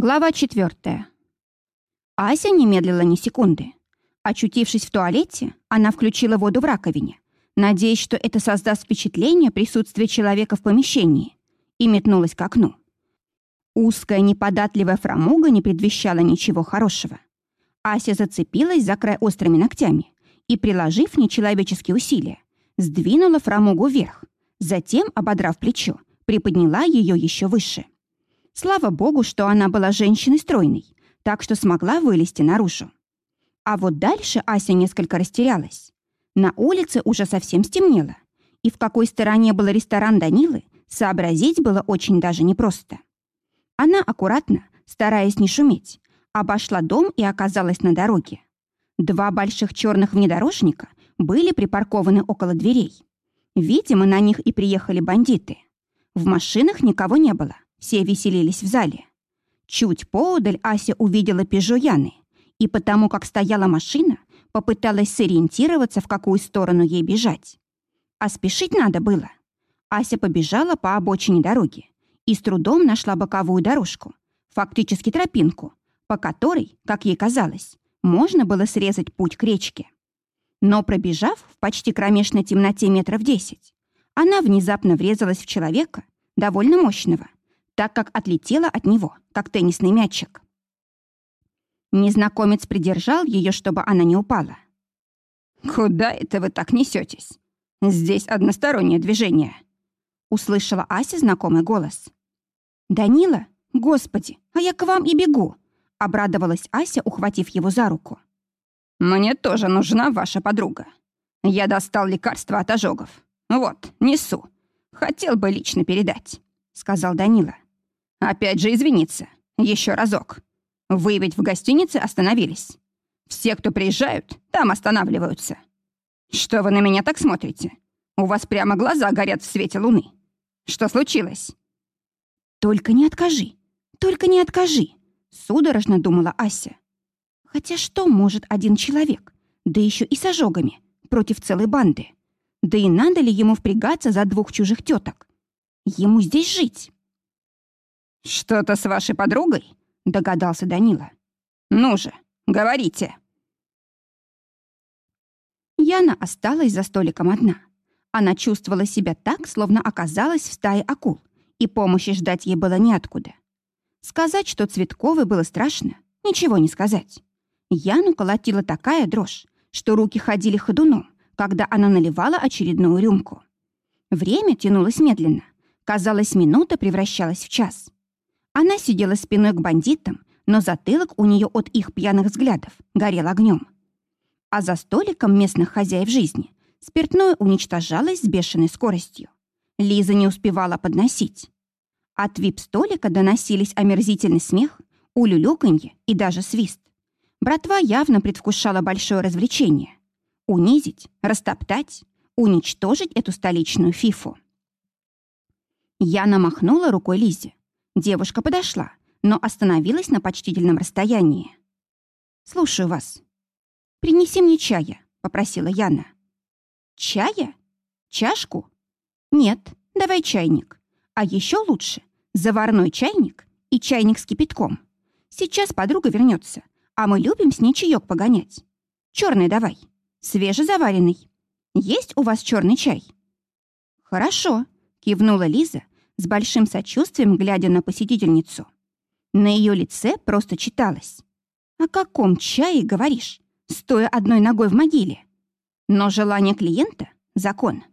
Глава четвертая. Ася не медлила ни секунды. Очутившись в туалете, она включила воду в раковине, надеясь, что это создаст впечатление присутствия человека в помещении, и метнулась к окну. Узкая неподатливая фрамуга не предвещала ничего хорошего. Ася зацепилась за край острыми ногтями и, приложив нечеловеческие усилия, сдвинула фрамугу вверх, затем, ободрав плечо, приподняла ее еще выше — Слава богу, что она была женщиной стройной, так что смогла вылезти наружу. А вот дальше Ася несколько растерялась. На улице уже совсем стемнело, и в какой стороне был ресторан Данилы, сообразить было очень даже непросто. Она аккуратно, стараясь не шуметь, обошла дом и оказалась на дороге. Два больших черных внедорожника были припаркованы около дверей. Видимо, на них и приехали бандиты. В машинах никого не было, все веселились в зале. Чуть поодаль Ася увидела Пежо Яны, и потому как стояла машина, попыталась сориентироваться, в какую сторону ей бежать. А спешить надо было. Ася побежала по обочине дороги и с трудом нашла боковую дорожку, фактически тропинку, по которой, как ей казалось, можно было срезать путь к речке. Но пробежав в почти кромешной темноте метров десять, она внезапно врезалась в человека, довольно мощного, так как отлетела от него, как теннисный мячик. Незнакомец придержал ее, чтобы она не упала. «Куда это вы так несетесь? Здесь одностороннее движение», — услышала Ася знакомый голос. «Данила? Господи, а я к вам и бегу!» — обрадовалась Ася, ухватив его за руку. «Мне тоже нужна ваша подруга. Я достал лекарство от ожогов. Вот, несу. Хотел бы лично передать», — сказал Данила. Опять же извиниться. Еще разок. Вы ведь в гостинице остановились. Все, кто приезжают, там останавливаются. Что вы на меня так смотрите? У вас прямо глаза горят в свете луны. Что случилось? Только не откажи. Только не откажи. Судорожно думала Ася. Хотя что может один человек, да еще и с ожогами, против целой банды? Да и надо ли ему впрягаться за двух чужих теток? Ему здесь жить. «Что-то с вашей подругой?» — догадался Данила. «Ну же, говорите!» Яна осталась за столиком одна. Она чувствовала себя так, словно оказалась в стае акул, и помощи ждать ей было неоткуда. Сказать, что Цветковой было страшно, ничего не сказать. Яну колотила такая дрожь, что руки ходили ходуном, когда она наливала очередную рюмку. Время тянулось медленно. Казалось, минута превращалась в час. Она сидела спиной к бандитам, но затылок у нее от их пьяных взглядов горел огнем. А за столиком местных хозяев жизни спиртное уничтожалось с бешеной скоростью. Лиза не успевала подносить. От вип-столика доносились омерзительный смех, улюлюканье и даже свист. Братва явно предвкушала большое развлечение. Унизить, растоптать, уничтожить эту столичную фифу. Яна махнула рукой Лизе. Девушка подошла, но остановилась на почтительном расстоянии. «Слушаю вас». «Принеси мне чая», — попросила Яна. «Чая? Чашку?» «Нет, давай чайник. А еще лучше заварной чайник и чайник с кипятком. Сейчас подруга вернется, а мы любим с ней чаек погонять. Черный давай, свежезаваренный. Есть у вас черный чай?» «Хорошо», — кивнула Лиза, с большим сочувствием глядя на посетительницу. На ее лице просто читалось. «О каком чае говоришь, стоя одной ногой в могиле?» Но желание клиента — закон.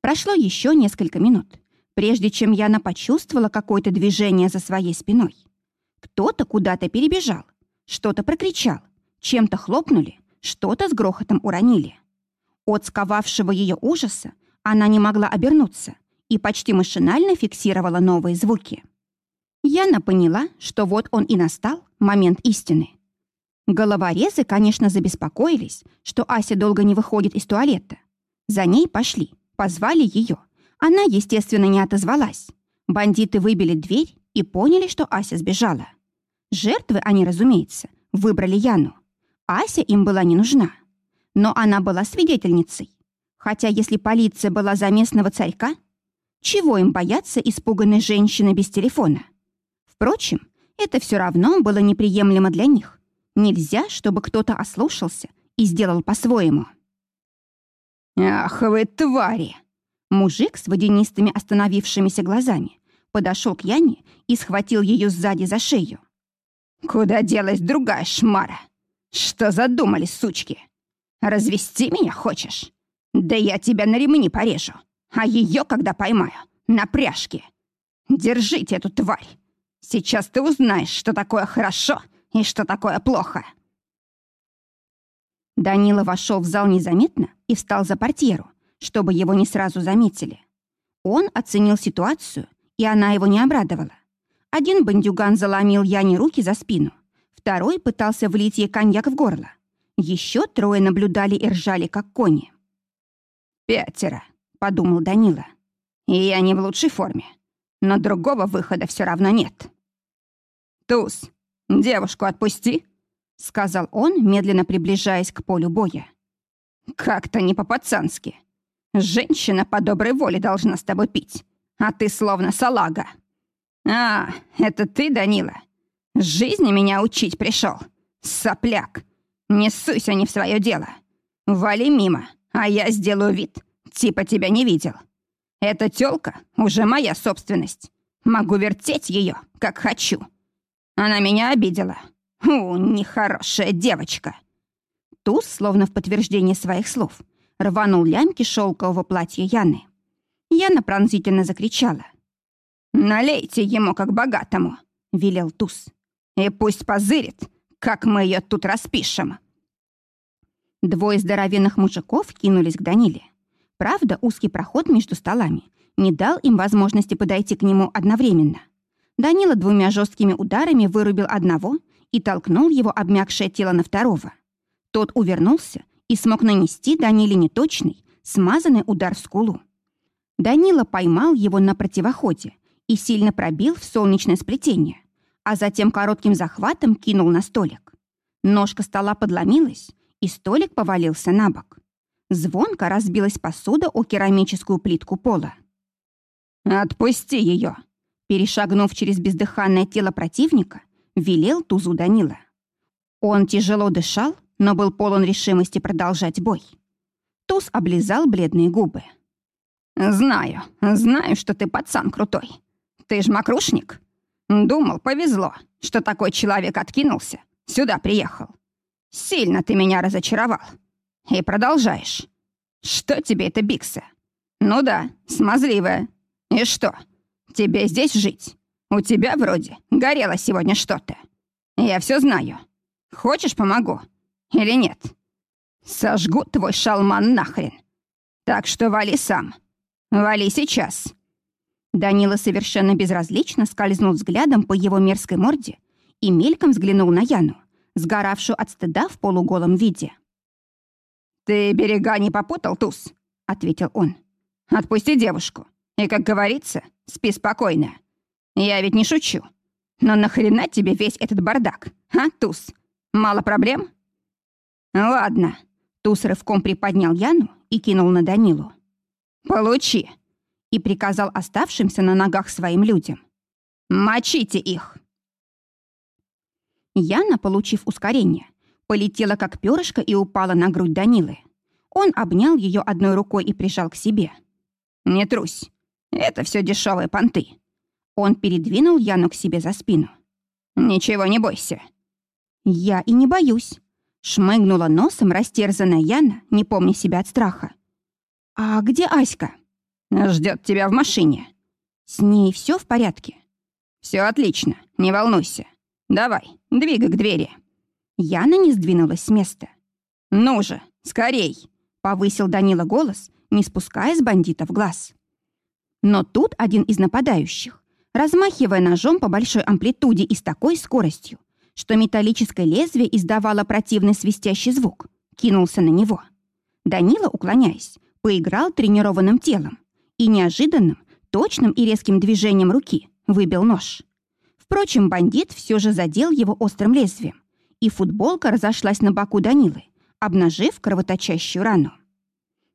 Прошло еще несколько минут, прежде чем Яна почувствовала какое-то движение за своей спиной. Кто-то куда-то перебежал, что-то прокричал, чем-то хлопнули, что-то с грохотом уронили. От сковавшего ее ужаса она не могла обернуться — и почти машинально фиксировала новые звуки. Яна поняла, что вот он и настал, момент истины. Головорезы, конечно, забеспокоились, что Ася долго не выходит из туалета. За ней пошли, позвали ее. Она, естественно, не отозвалась. Бандиты выбили дверь и поняли, что Ася сбежала. Жертвы они, разумеется, выбрали Яну. Ася им была не нужна. Но она была свидетельницей. Хотя если полиция была за местного царька, чего им бояться испуганной женщины без телефона? Впрочем, Это все равно было неприемлемо для них. Нельзя, чтобы кто-то ослушался и сделал по-своему. «Ах вы твари!» Мужик с водянистыми остановившимися глазами подошел к Яне и схватил ее сзади за шею. «Куда делась другая шмара? Что задумали, сучки? Развести меня хочешь? Да я тебя на ремни порежу, а ее, когда поймаю, на пряжке. Держите эту тварь. Сейчас ты узнаешь, что такое хорошо и что такое плохо». Данила вошел в зал незаметно и встал за портьеру, чтобы его не сразу заметили. Он оценил ситуацию, и она его не обрадовала. Один бандюган заломил Яне руки за спину, второй пытался влить ей коньяк в горло. Еще трое наблюдали и ржали, как кони. «Пятеро», — подумал Данила. «И я не в лучшей форме, но другого выхода все равно нет». «Туз, девушку отпусти», — сказал он, медленно приближаясь к полю боя. «Как-то не по-пацански. Женщина по доброй воле должна с тобой пить, а ты словно салага». «А, это ты, Данила? Жизни меня учить пришел. Сопляк. Не суйся не в свое дело. Вали мимо, а я сделаю вид, типа тебя не видел. Эта тёлка уже моя собственность. Могу вертеть ее, как хочу. Она меня обидела, «У, нехорошая девочка!» Туз, словно в подтверждение своих слов, рванул лямки шелкового платья Яны. Яна пронзительно закричала. «Налейте ему, как богатому!» — велел Туз. «И пусть позырит, как мы ее тут распишем!» Двое здоровенных мужиков кинулись к Даниле. Правда, узкий проход между столами не дал им возможности подойти к нему одновременно. Данила двумя жесткими ударами вырубил одного и толкнул его обмякшее тело на второго. Тот увернулся и смог нанести Даниле неточный, смазанный удар в скулу. Данила поймал его на противоходе и сильно пробил в солнечное сплетение, а затем коротким захватом кинул на столик. Ножка стола подломилась, и столик повалился на бок. Звонко разбилась посуда о керамическую плитку пола. «Отпусти ее!» Перешагнув через бездыханное тело противника, велел Тузу Данила. Он тяжело дышал, но был полон решимости продолжать бой. Туз облизал бледные губы. «Знаю, знаю, что ты пацан крутой. Ты ж мокрушник. Думал, повезло, что такой человек откинулся, сюда приехал. Сильно ты меня разочаровал. И продолжаешь. Что тебе это, Бикса? Ну да, смазливая. И что, тебе здесь жить? У тебя вроде горело сегодня что-то. Я все знаю. Хочешь, помогу? Или нет? Сожгу твой шалман нахрен. Так что вали сам. Вали сейчас». Данила совершенно безразлично скользнул взглядом по его мерзкой морде и мельком взглянул на Яну, сгоравшую от стыда в полуголом виде. «Ты берега не попутал, Туз?» — ответил он. «Отпусти девушку. И, как говорится, спи спокойно. Я ведь не шучу. Но нахрена тебе весь этот бардак, а, Туз? Мало проблем? Ладно. Туз рывком приподнял Яну и кинул на Данилу. Получи. И приказал оставшимся на ногах своим людям. Мочите их. Яна, получив ускорение, полетела как перышко и упала на грудь Данилы. Он обнял ее одной рукой и прижал к себе. «Не трусь. Это все дешевые понты. Он передвинул Яну к себе за спину. «Ничего не бойся». «Я и не боюсь», — шмыгнула носом растерзанная Яна, не помня себя от страха. «А где Аська?» Ждет тебя в машине». «С ней все в порядке?» Все отлично, не волнуйся. Давай, двигай к двери». Яна не сдвинулась с места. «Ну же, скорей!» — повысил Данила голос, не спуская с бандитов глаз. Но тут один из нападающих, размахивая ножом по большой амплитуде и с такой скоростью, что металлическое лезвие издавало противный свистящий звук, кинулся на него. Данила, уклоняясь, поиграл тренированным телом и неожиданным, точным и резким движением руки выбил нож. Впрочем, бандит все же задел его острым лезвием, и футболка разошлась на боку Данилы, обнажив кровоточащую рану.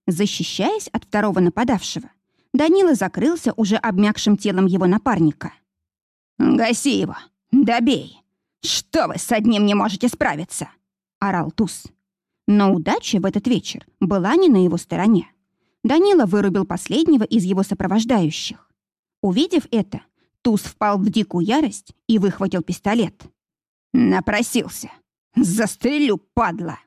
Защищаясь от второго нападавшего, Данила закрылся уже обмякшим телом его напарника. «Гаси его! Добей! Что вы с одним не можете справиться?» — орал Туз. Но удача в этот вечер была не на его стороне. Данила вырубил последнего из его сопровождающих. Увидев это, Туз впал в дикую ярость и выхватил пистолет. «Напросился! Застрелю, падла!»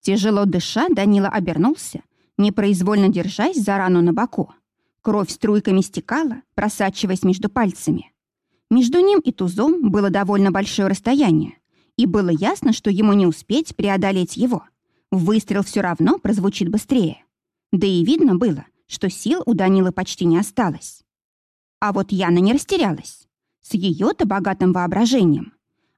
Тяжело дыша, Данила обернулся, непроизвольно держась за рану на боку. Кровь струйками стекала, просачиваясь между пальцами. Между ним и тузом было довольно большое расстояние, и было ясно, что ему не успеть преодолеть его. Выстрел все равно прозвучит быстрее. Да и видно было, что сил у Данилы почти не осталось. А вот Яна не растерялась. С ее-то богатым воображением.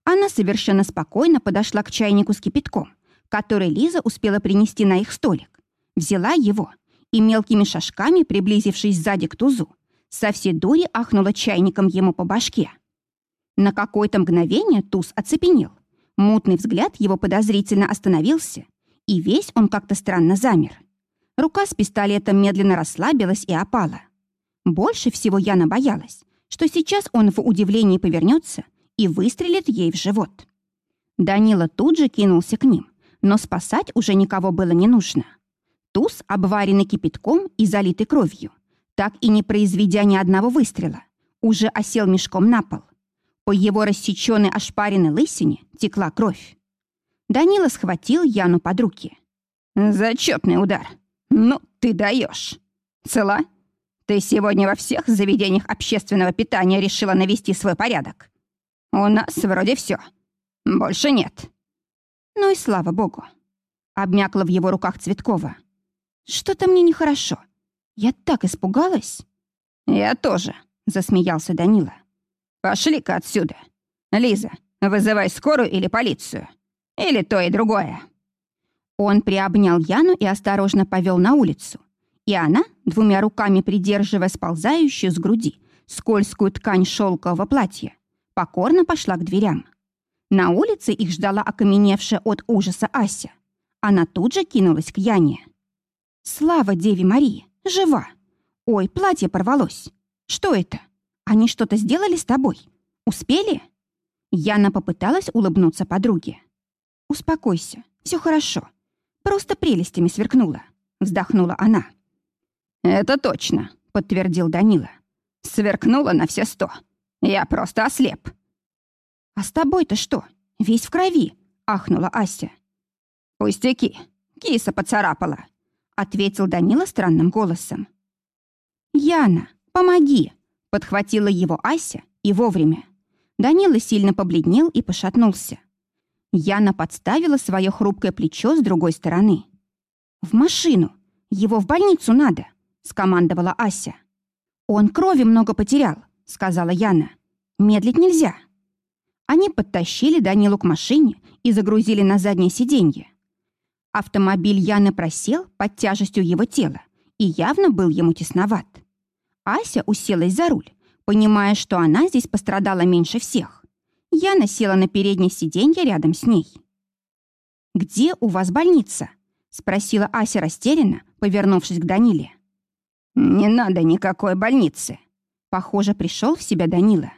Она совершенно спокойно подошла к чайнику с кипятком, который Лиза успела принести на их столик. Взяла его и мелкими шажками, приблизившись сзади к тузу, со всей дури ахнула чайником ему по башке. На какое-то мгновение туз оцепенел. Мутный взгляд его подозрительно остановился, и весь он как-то странно замер. Рука с пистолетом медленно расслабилась и опала. Больше всего Яна боялась, что сейчас он в удивлении повернется и выстрелит ей в живот. Данила тут же кинулся к ним, но спасать уже никого было не нужно. Туз, обваренный кипятком и залитый кровью, так и не произведя ни одного выстрела, уже осел мешком на пол. По его рассеченной ошпаренной лысине текла кровь. Данила схватил Яну под руки. «Зачетный удар! Ну, ты даешь! Цела? Ты сегодня во всех заведениях общественного питания решила навести свой порядок. У нас вроде все. Больше нет». Ну и слава богу. Обмякла в его руках Цветкова. Что-то мне нехорошо. Я так испугалась. Я тоже, засмеялся Данила. Пошли-ка отсюда. Лиза, вызывай скорую или полицию. Или то и другое. Он приобнял Яну и осторожно повел на улицу. И она, двумя руками придерживая сползающую с груди скользкую ткань шелкового платья, покорно пошла к дверям. На улице их ждала окаменевшая от ужаса Ася. Она тут же кинулась к Яне. «Слава Деве Марии! Жива! Ой, платье порвалось! Что это? Они что-то сделали с тобой? Успели?» Яна попыталась улыбнуться подруге. «Успокойся, все хорошо. Просто прелестями сверкнула», — вздохнула она. «Это точно», — подтвердил Данила. «Сверкнула на все сто. Я просто ослеп. «А с тобой-то что? Весь в крови!» — ахнула Ася. «Пустяки! Киса поцарапала!» — ответил Данила странным голосом. «Яна, помоги!» — подхватила его Ася и вовремя. Данила сильно побледнел и пошатнулся. Яна подставила свое хрупкое плечо с другой стороны. «В машину! Его в больницу надо!» — скомандовала Ася. «Он крови много потерял», — сказала Яна. «Медлить нельзя». Они подтащили Данилу к машине и загрузили на заднее сиденье. Автомобиль Яны просел под тяжестью его тела и явно был ему тесноват. Ася уселась за руль, понимая, что она здесь пострадала меньше всех. Яна села на переднее сиденье рядом с ней. «Где у вас больница?» — спросила Ася растерянно, повернувшись к Даниле. «Не надо никакой больницы». Похоже, пришел в себя Данила.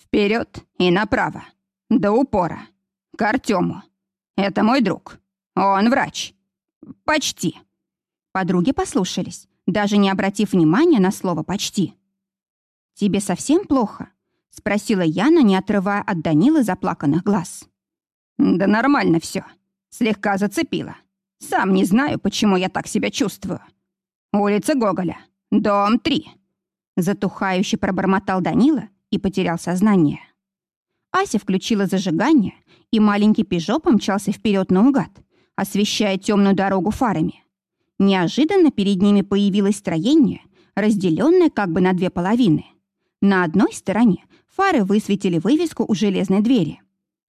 Вперед и направо. До упора. К Артему. Это мой друг. Он врач. Почти. Подруги послушались, даже не обратив внимания на слово «почти». «Тебе совсем плохо?» — спросила Яна, не отрывая от Данилы заплаканных глаз. «Да нормально все. Слегка зацепила. Сам не знаю, почему я так себя чувствую. Улица Гоголя. Дом 3». Затухающе пробормотал Данила и потерял сознание. Ася включила зажигание, и маленький «Пежо» помчался вперед наугад, освещая темную дорогу фарами. Неожиданно перед ними появилось строение, разделенное как бы на две половины. На одной стороне фары высветили вывеску у железной двери.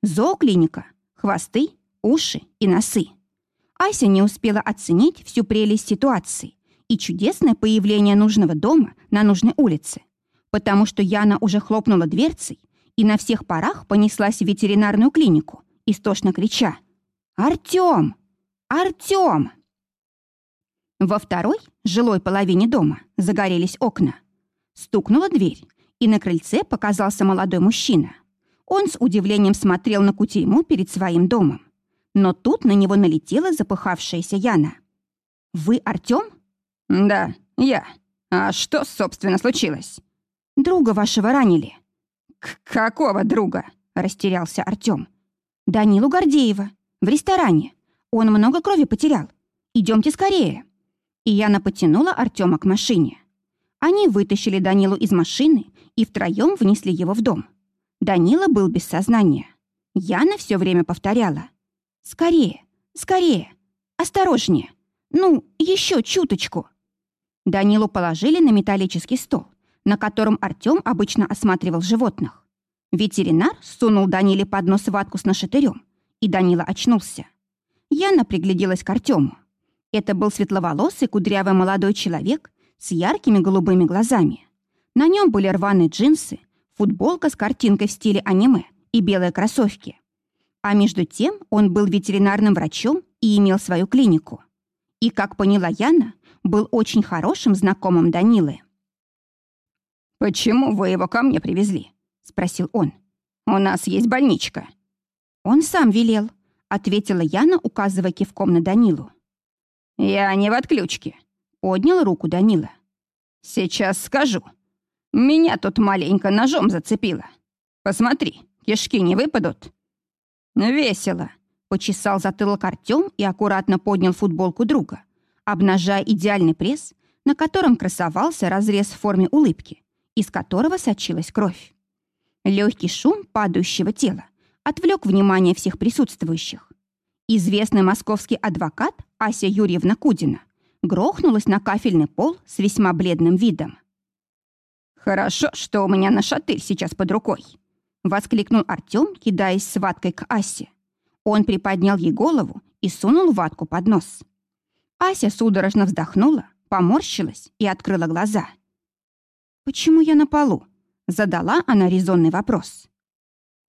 Зооклиника, хвосты, уши и носы. Ася не успела оценить всю прелесть ситуации и чудесное появление нужного дома на нужной улице потому что Яна уже хлопнула дверцей и на всех парах понеслась в ветеринарную клинику, истошно крича «Артём! Артём!». Во второй, жилой половине дома, загорелись окна. Стукнула дверь, и на крыльце показался молодой мужчина. Он с удивлением смотрел на кутерьму перед своим домом. Но тут на него налетела запыхавшаяся Яна. «Вы Артём?» «Да, я. А что, собственно, случилось?» «Друга вашего ранили». К «Какого друга?» — растерялся Артём. «Данилу Гордеева. В ресторане. Он много крови потерял. Идемте скорее». И Яна потянула Артема к машине. Они вытащили Данилу из машины и втроем внесли его в дом. Данила был без сознания. Яна все время повторяла. «Скорее, скорее, осторожнее. Ну, еще чуточку». Данилу положили на металлический стол, на котором Артем обычно осматривал животных. Ветеринар сунул Даниле под нос ватку с нашатырем, и Данила очнулся. Яна пригляделась к Артему. Это был светловолосый кудрявый молодой человек с яркими голубыми глазами. На нем были рваные джинсы, футболка с картинкой в стиле аниме и белые кроссовки. А между тем он был ветеринарным врачом и имел свою клинику. И, как поняла Яна, был очень хорошим знакомым Данилы. «Почему вы его ко мне привезли?» — спросил он. «У нас есть больничка». «Он сам велел», — ответила Яна, указывая кивком на Данилу. «Я не в отключке», — поднял руку Данила. «Сейчас скажу. Меня тут маленько ножом зацепило. Посмотри, кишки не выпадут». «Весело», — почесал затылок Артём и аккуратно поднял футболку друга, обнажая идеальный пресс, на котором красовался разрез в форме улыбки, из которого сочилась кровь. Легкий шум падающего тела отвлек внимание всех присутствующих. Известный московский адвокат Ася Юрьевна Кудина грохнулась на кафельный пол с весьма бледным видом. «Хорошо, что у меня на шатырь сейчас под рукой», — воскликнул Артём, кидаясь с ваткой к Асе. Он приподнял ей голову и сунул ватку под нос. Ася судорожно вздохнула, поморщилась и открыла глаза. «Почему я на полу?» — задала она резонный вопрос.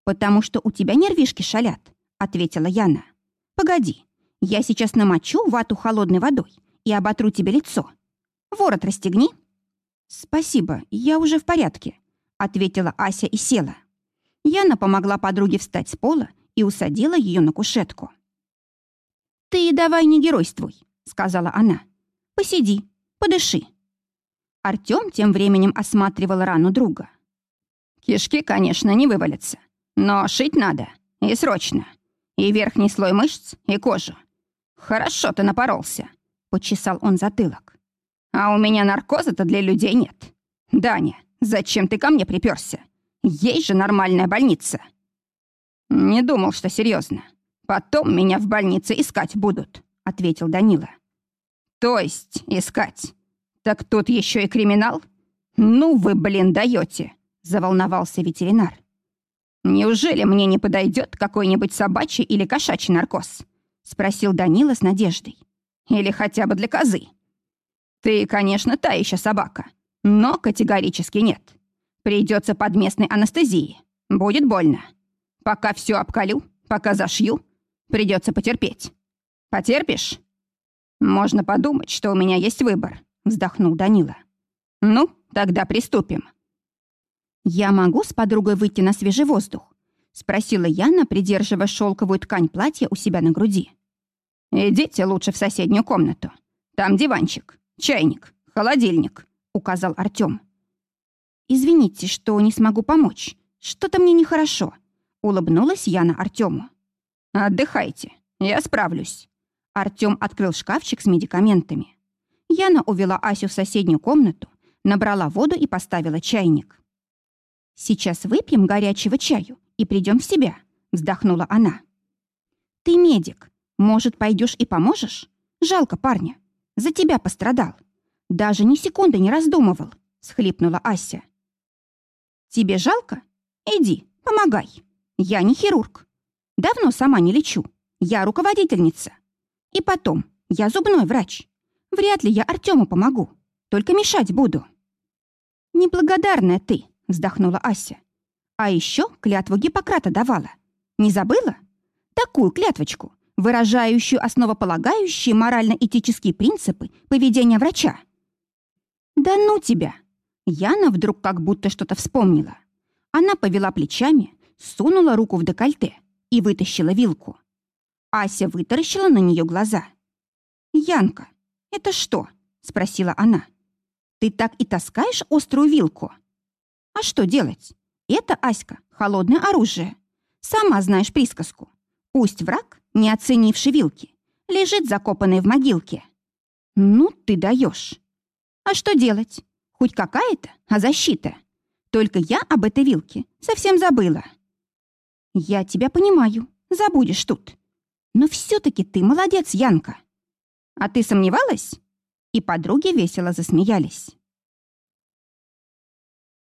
«Потому что у тебя нервишки шалят», — ответила Яна. «Погоди, я сейчас намочу вату холодной водой и оботру тебе лицо. Ворот расстегни». «Спасибо, я уже в порядке», — ответила Ася и села. Яна помогла подруге встать с пола и усадила ее на кушетку. «Ты давай не геройствуй сказала она. «Посиди, подыши». Артём тем временем осматривал рану друга. «Кишки, конечно, не вывалятся, но шить надо, и срочно. И верхний слой мышц, и кожу. Хорошо ты напоролся», — почесал он затылок. «А у меня наркоза-то для людей нет. Даня, зачем ты ко мне приперся? Есть же нормальная больница». «Не думал, что серьезно. Потом меня в больнице искать будут», — ответил Данила. То есть искать. Так тут еще и криминал? Ну вы, блин, даете, заволновался ветеринар. Неужели мне не подойдет какой-нибудь собачий или кошачий наркоз? Спросил Данила с надеждой. Или хотя бы для козы. Ты, конечно, та еще собака, но категорически нет. Придется под местной анестезией. Будет больно. Пока все обколю, пока зашью, придется потерпеть. Потерпишь? «Можно подумать, что у меня есть выбор», — вздохнул Данила. «Ну, тогда приступим». «Я могу с подругой выйти на свежий воздух?» — спросила Яна, придерживая шелковую ткань платья у себя на груди. «Идите лучше в соседнюю комнату. Там диванчик, чайник, холодильник», — указал Артём. «Извините, что не смогу помочь. Что-то мне нехорошо», — улыбнулась Яна Артёму. «Отдыхайте, я справлюсь». Артём открыл шкафчик с медикаментами. Яна увела Асю в соседнюю комнату, набрала воду и поставила чайник. «Сейчас выпьем горячего чаю и придем в себя», — вздохнула она. «Ты медик. Может, пойдешь и поможешь? Жалко парня. За тебя пострадал. Даже ни секунды не раздумывал», — схлипнула Ася. «Тебе жалко? Иди, помогай. Я не хирург. Давно сама не лечу. Я руководительница. И потом, я зубной врач. Вряд ли я Артему помогу. Только мешать буду. Неблагодарная ты, вздохнула Ася. А еще клятву Гиппократа давала. Не забыла? Такую клятвочку, выражающую основополагающие морально-этические принципы поведения врача. Да ну тебя! Яна вдруг как будто что-то вспомнила. Она повела плечами, сунула руку в декольте и вытащила вилку. Ася вытаращила на нее глаза. «Янка, это что?» — спросила она. «Ты так и таскаешь острую вилку?» «А что делать? Это, Аська, холодное оружие. Сама знаешь присказку. Пусть враг, не оценивший вилки, лежит закопанный в могилке». «Ну, ты даешь. А что делать? Хоть какая-то, а защита. Только я об этой вилке совсем забыла». «Я тебя понимаю, забудешь тут. Но все-таки ты молодец, Янка». «А ты сомневалась?» И подруги весело засмеялись.